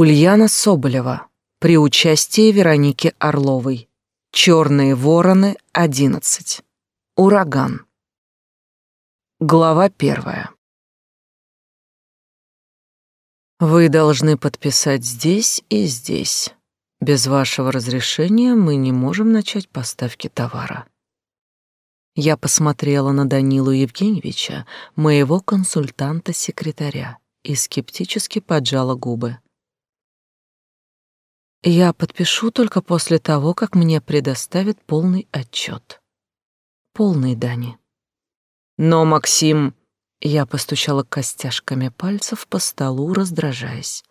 Ульяна Соболева при участии Вероники Орловой. Черные вороны 11. Ураган. Глава первая. Вы должны подписать здесь и здесь. Без вашего разрешения мы не можем начать поставки товара. Я посмотрела на Данилу Евгеньевича, моего консультанта-секретаря, и скептически поджала губы. Я подпишу только после того, как мне предоставят полный отчет. Полный, Дани. Но, Максим, я постучала костяшками пальцев по столу, раздражаясь.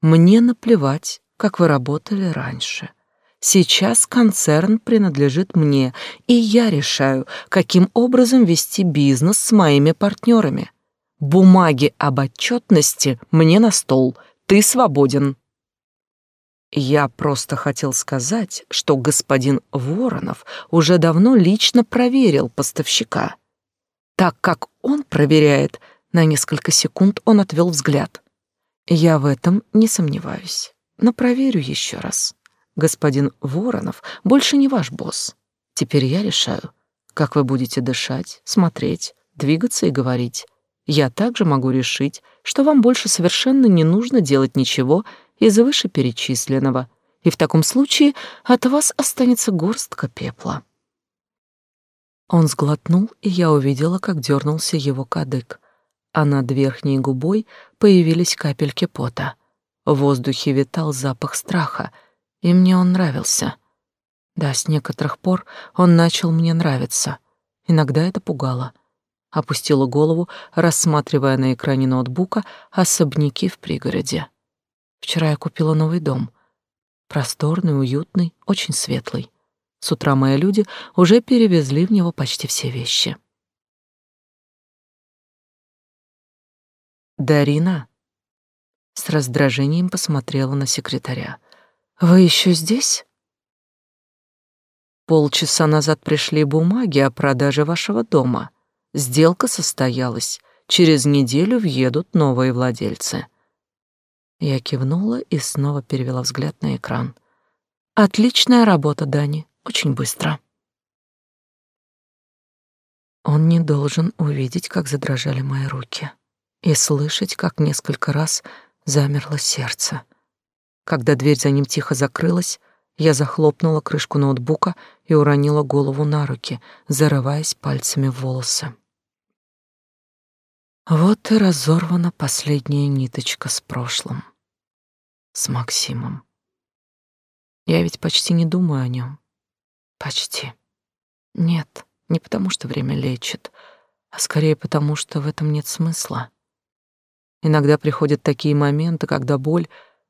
Мне наплевать, как вы работали раньше. Сейчас концерн принадлежит мне, и я решаю, каким образом вести бизнес с моими партнерами. Бумаги об отчетности мне на стол. Ты свободен. Я просто хотел сказать, что господин Воронов уже давно лично проверил поставщика. Так как он проверяет, на несколько секунд он отвел взгляд. Я в этом не сомневаюсь, но проверю еще раз. Господин Воронов больше не ваш босс. Теперь я решаю, как вы будете дышать, смотреть, двигаться и говорить. Я также могу решить, что вам больше совершенно не нужно делать ничего, из вышеперечисленного, и в таком случае от вас останется горстка пепла. Он сглотнул, и я увидела, как дернулся его кадык, а над верхней губой появились капельки пота. В воздухе витал запах страха, и мне он нравился. Да, с некоторых пор он начал мне нравиться. Иногда это пугало. Опустила голову, рассматривая на экране ноутбука особняки в пригороде. Вчера я купила новый дом. Просторный, уютный, очень светлый. С утра мои люди уже перевезли в него почти все вещи. Дарина с раздражением посмотрела на секретаря. Вы еще здесь? Полчаса назад пришли бумаги о продаже вашего дома. Сделка состоялась. Через неделю въедут новые владельцы. Я кивнула и снова перевела взгляд на экран. Отличная работа, Дани. Очень быстро. Он не должен увидеть, как задрожали мои руки, и слышать, как несколько раз замерло сердце. Когда дверь за ним тихо закрылась, я захлопнула крышку ноутбука и уронила голову на руки, зарываясь пальцами в волосы. Вот и разорвана последняя ниточка с прошлым с Максимом. Я ведь почти не думаю о нем. Почти. Нет, не потому что время лечит, а скорее потому, что в этом нет смысла. Иногда приходят такие моменты, когда боль,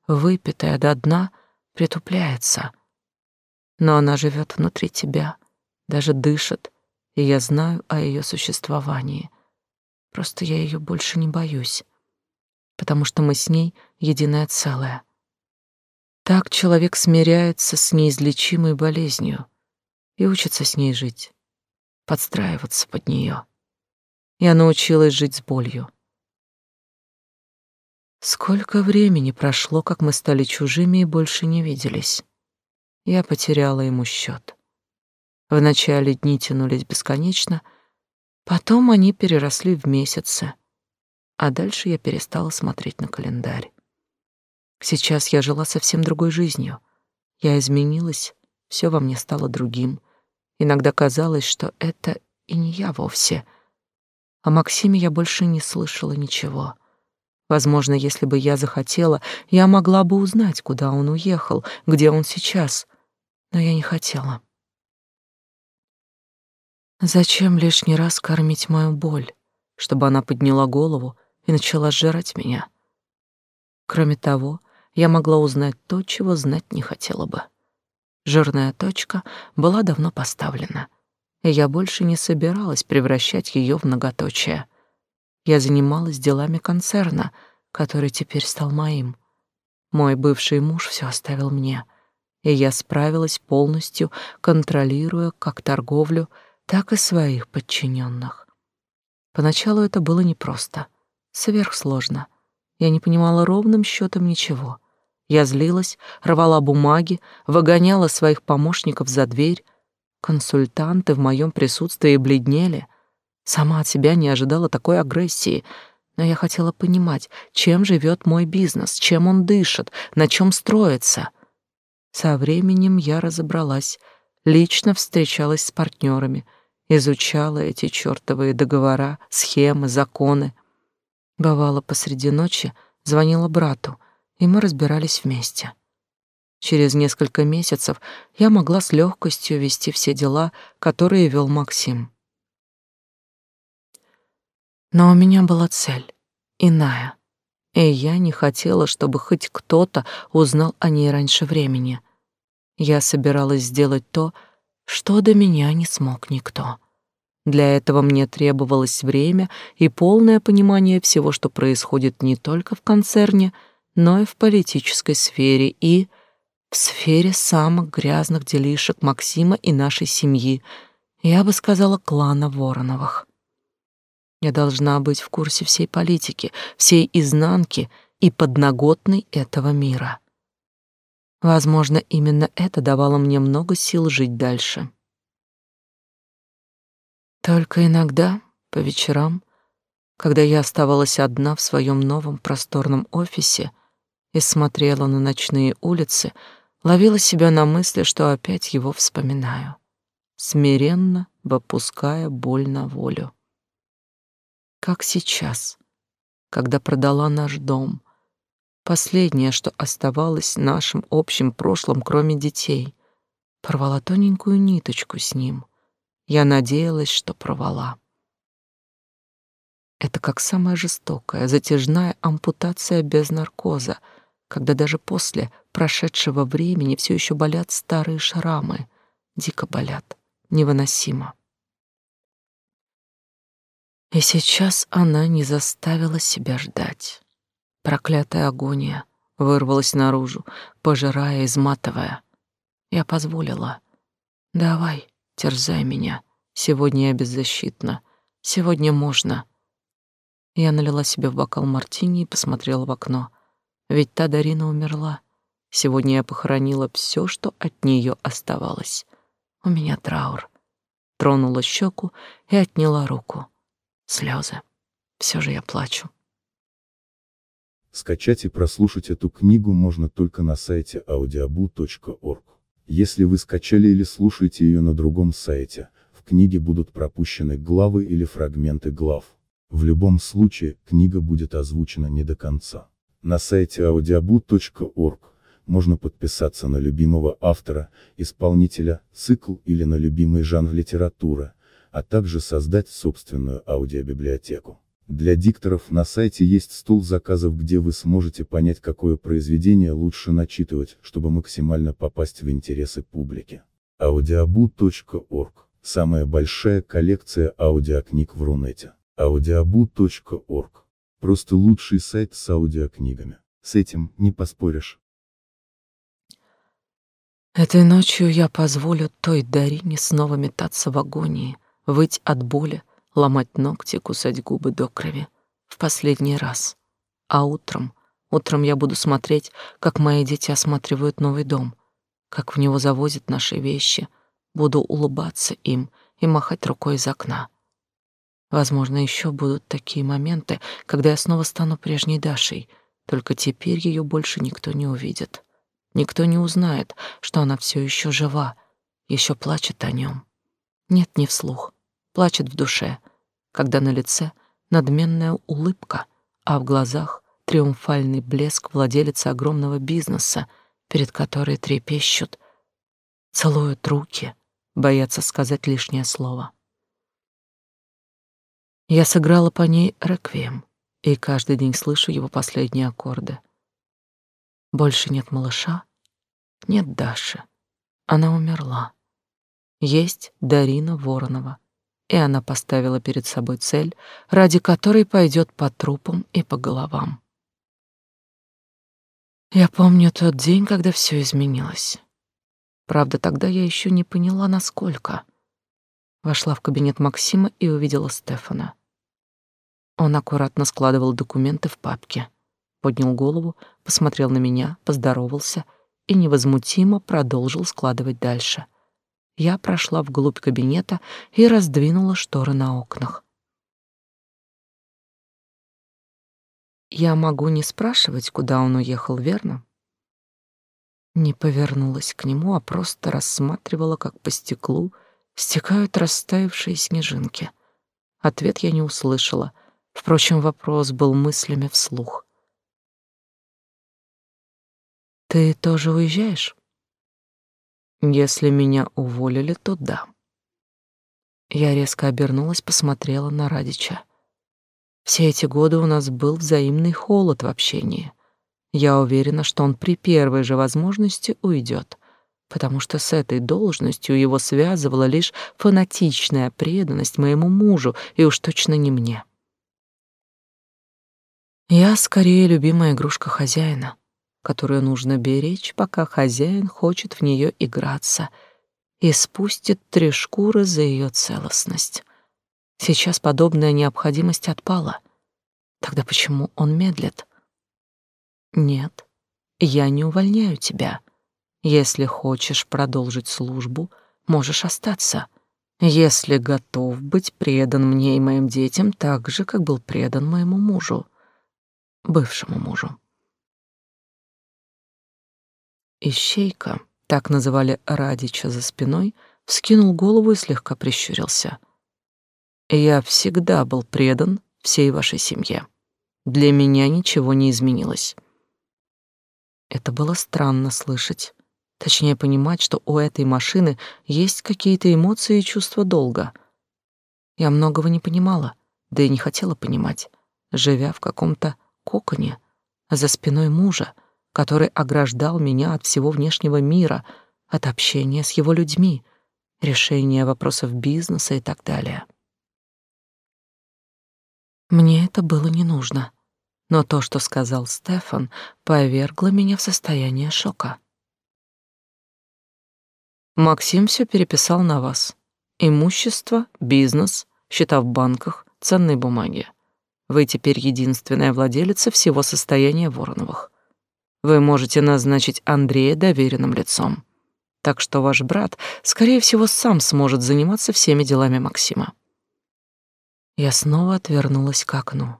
выпитая до дна, притупляется. Но она живет внутри тебя, даже дышит, и я знаю о ее существовании. Просто я ее больше не боюсь, потому что мы с ней единое целое — так человек смиряется с неизлечимой болезнью и учится с ней жить, подстраиваться под нее. Я научилась жить с болью. Сколько времени прошло, как мы стали чужими и больше не виделись. Я потеряла ему счет. Вначале дни тянулись бесконечно, потом они переросли в месяцы, а дальше я перестала смотреть на календарь. Сейчас я жила совсем другой жизнью. Я изменилась, все во мне стало другим. Иногда казалось, что это и не я вовсе. О Максиме я больше не слышала ничего. Возможно, если бы я захотела, я могла бы узнать, куда он уехал, где он сейчас. Но я не хотела. Зачем лишний раз кормить мою боль, чтобы она подняла голову и начала сжирать меня? Кроме того, я могла узнать то, чего знать не хотела бы. Жирная точка была давно поставлена, и я больше не собиралась превращать ее в многоточие. Я занималась делами концерна, который теперь стал моим. Мой бывший муж все оставил мне, и я справилась полностью, контролируя как торговлю, так и своих подчиненных. Поначалу это было непросто, сверхсложно. Я не понимала ровным счетом ничего Я злилась, рвала бумаги, выгоняла своих помощников за дверь. Консультанты в моем присутствии бледнели. Сама от себя не ожидала такой агрессии, но я хотела понимать, чем живет мой бизнес, чем он дышит, на чем строится. Со временем я разобралась, лично встречалась с партнерами, изучала эти чертовые договора, схемы, законы. Бывало, посреди ночи звонила брату, и мы разбирались вместе. Через несколько месяцев я могла с легкостью вести все дела, которые вел Максим. Но у меня была цель, иная, и я не хотела, чтобы хоть кто-то узнал о ней раньше времени. Я собиралась сделать то, что до меня не смог никто. Для этого мне требовалось время и полное понимание всего, что происходит не только в концерне, но и в политической сфере и в сфере самых грязных делишек Максима и нашей семьи, я бы сказала, клана Вороновых. Я должна быть в курсе всей политики, всей изнанки и подноготной этого мира. Возможно, именно это давало мне много сил жить дальше. Только иногда, по вечерам, когда я оставалась одна в своем новом просторном офисе и смотрела на ночные улицы, ловила себя на мысли, что опять его вспоминаю, смиренно выпуская боль на волю. Как сейчас, когда продала наш дом, последнее, что оставалось нашим общим прошлым, кроме детей, порвала тоненькую ниточку с ним — я надеялась, что провала. Это как самая жестокая, затяжная ампутация без наркоза, когда даже после прошедшего времени все еще болят старые шрамы, дико болят, невыносимо. И сейчас она не заставила себя ждать. Проклятая агония вырвалась наружу, пожирая, изматывая. Я позволила. «Давай, Терзай меня. Сегодня я беззащитна. Сегодня можно. Я налила себе в бокал мартини и посмотрела в окно. Ведь та Дарина умерла. Сегодня я похоронила все, что от нее оставалось. У меня траур. Тронула щеку и отняла руку. Слезы. Все же я плачу. Скачать и прослушать эту книгу можно только на сайте audiobu.org. Если вы скачали или слушаете ее на другом сайте, в книге будут пропущены главы или фрагменты глав. В любом случае, книга будет озвучена не до конца. На сайте audiobook.org можно подписаться на любимого автора, исполнителя, цикл или на любимый жанр литературы, а также создать собственную аудиобиблиотеку. Для дикторов на сайте есть стол заказов, где вы сможете понять, какое произведение лучше начитывать, чтобы максимально попасть в интересы публики. audiobu.org – самая большая коллекция аудиокниг в Рунете. audiobu.org – просто лучший сайт с аудиокнигами. С этим не поспоришь. Этой ночью я позволю той Дарине снова метаться в агонии, выть от боли, ломать ногти, кусать губы до крови. В последний раз. А утром, утром я буду смотреть, как мои дети осматривают новый дом, как в него завозят наши вещи, буду улыбаться им и махать рукой из окна. Возможно, еще будут такие моменты, когда я снова стану прежней Дашей, только теперь ее больше никто не увидит. Никто не узнает, что она все еще жива, еще плачет о нем. Нет, не вслух, плачет в душе, когда на лице надменная улыбка, а в глазах триумфальный блеск владелицы огромного бизнеса, перед которой трепещут, целуют руки, боятся сказать лишнее слово. Я сыграла по ней реквием, и каждый день слышу его последние аккорды. Больше нет малыша, нет Даши. Она умерла. Есть Дарина Воронова, и она поставила перед собой цель, ради которой пойдет по трупам и по головам. Я помню тот день, когда все изменилось. Правда, тогда я еще не поняла, насколько. Вошла в кабинет Максима и увидела Стефана. Он аккуратно складывал документы в папке. поднял голову, посмотрел на меня, поздоровался и невозмутимо продолжил складывать дальше. Я прошла вглубь кабинета и раздвинула шторы на окнах. Я могу не спрашивать, куда он уехал, верно? Не повернулась к нему, а просто рассматривала, как по стеклу стекают растаявшие снежинки. Ответ я не услышала. Впрочем, вопрос был мыслями вслух. Ты тоже уезжаешь? Если меня уволили, то да. Я резко обернулась, посмотрела на Радича. Все эти годы у нас был взаимный холод в общении. Я уверена, что он при первой же возможности уйдет, потому что с этой должностью его связывала лишь фанатичная преданность моему мужу и уж точно не мне. Я скорее любимая игрушка хозяина, которую нужно беречь, пока хозяин хочет в нее играться и спустит три шкуры за ее целостность. Сейчас подобная необходимость отпала. Тогда почему он медлит? Нет, я не увольняю тебя. Если хочешь продолжить службу, можешь остаться. Если готов быть предан мне и моим детям так же, как был предан моему мужу, бывшему мужу. Ищейка, так называли Радича за спиной, вскинул голову и слегка прищурился — я всегда был предан всей вашей семье. Для меня ничего не изменилось. Это было странно слышать. Точнее, понимать, что у этой машины есть какие-то эмоции и чувства долга. Я многого не понимала, да и не хотела понимать, живя в каком-то коконе за спиной мужа, который ограждал меня от всего внешнего мира, от общения с его людьми, решения вопросов бизнеса и так далее. Мне это было не нужно. Но то, что сказал Стефан, повергло меня в состояние шока. Максим все переписал на вас. Имущество, бизнес, счета в банках, ценные бумаги. Вы теперь единственная владелица всего состояния Вороновых. Вы можете назначить Андрея доверенным лицом. Так что ваш брат, скорее всего, сам сможет заниматься всеми делами Максима. Я снова отвернулась к окну.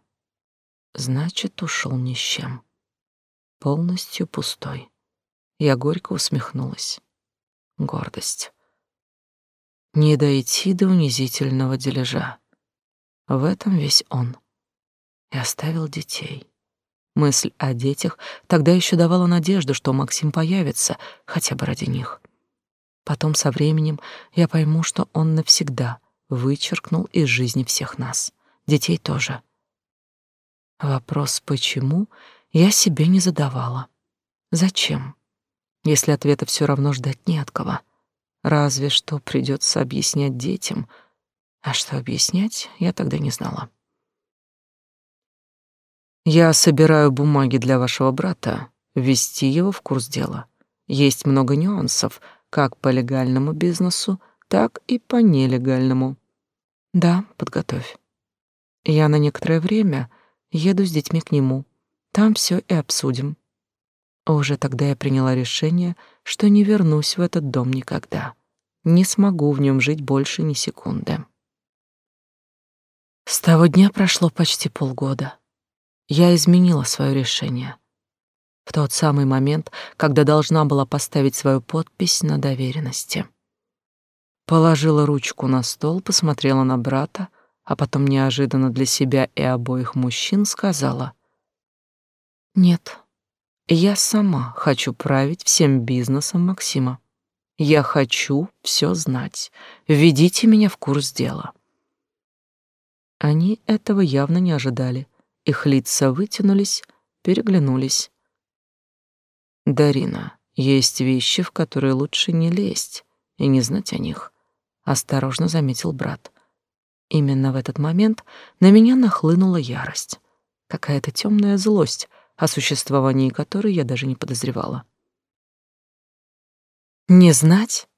Значит, ушел ни с чем. Полностью пустой. Я горько усмехнулась. Гордость. Не дойти до унизительного дележа. В этом весь он. И оставил детей. Мысль о детях тогда еще давала надежду, что Максим появится, хотя бы ради них. Потом со временем я пойму, что он навсегда вычеркнул из жизни всех нас, детей тоже. Вопрос «почему» я себе не задавала. Зачем? Если ответа все равно ждать не от кого. Разве что придется объяснять детям. А что объяснять, я тогда не знала. Я собираю бумаги для вашего брата, ввести его в курс дела. Есть много нюансов, как по легальному бизнесу, так и по нелегальному. Да, подготовь. Я на некоторое время еду с детьми к нему. Там все и обсудим. Уже тогда я приняла решение, что не вернусь в этот дом никогда. Не смогу в нем жить больше ни секунды. С того дня прошло почти полгода. Я изменила свое решение. В тот самый момент, когда должна была поставить свою подпись на доверенности. Положила ручку на стол, посмотрела на брата, а потом неожиданно для себя и обоих мужчин сказала: "Нет. Я сама хочу править всем бизнесом Максима. Я хочу все знать. Введите меня в курс дела". Они этого явно не ожидали. Их лица вытянулись, переглянулись. Дарина, есть вещи, в которые лучше не лезть и не знать о них осторожно заметил брат. Именно в этот момент на меня нахлынула ярость, какая-то темная злость, о существовании которой я даже не подозревала. Не знать?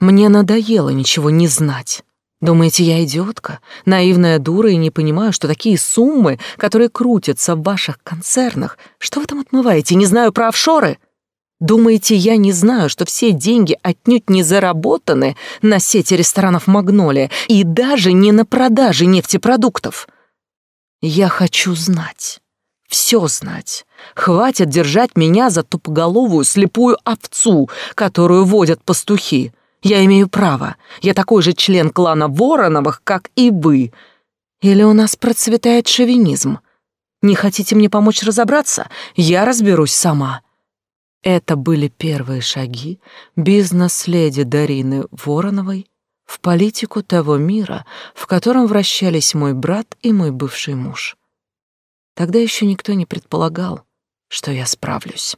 Мне надоело ничего не знать. Думаете, я идиотка, наивная дура и не понимаю, что такие суммы, которые крутятся в ваших концернах, что вы там отмываете, не знаю про офшоры? Думаете, я не знаю, что все деньги отнюдь не заработаны на сети ресторанов «Магнолия» и даже не на продаже нефтепродуктов? Я хочу знать, все знать. Хватит держать меня за тупоголовую слепую овцу, которую водят пастухи. Я имею право. Я такой же член клана Вороновых, как и вы. Или у нас процветает шовинизм? Не хотите мне помочь разобраться? Я разберусь сама. Это были первые шаги бизнес-леди Дарины Вороновой в политику того мира, в котором вращались мой брат и мой бывший муж. Тогда еще никто не предполагал, что я справлюсь.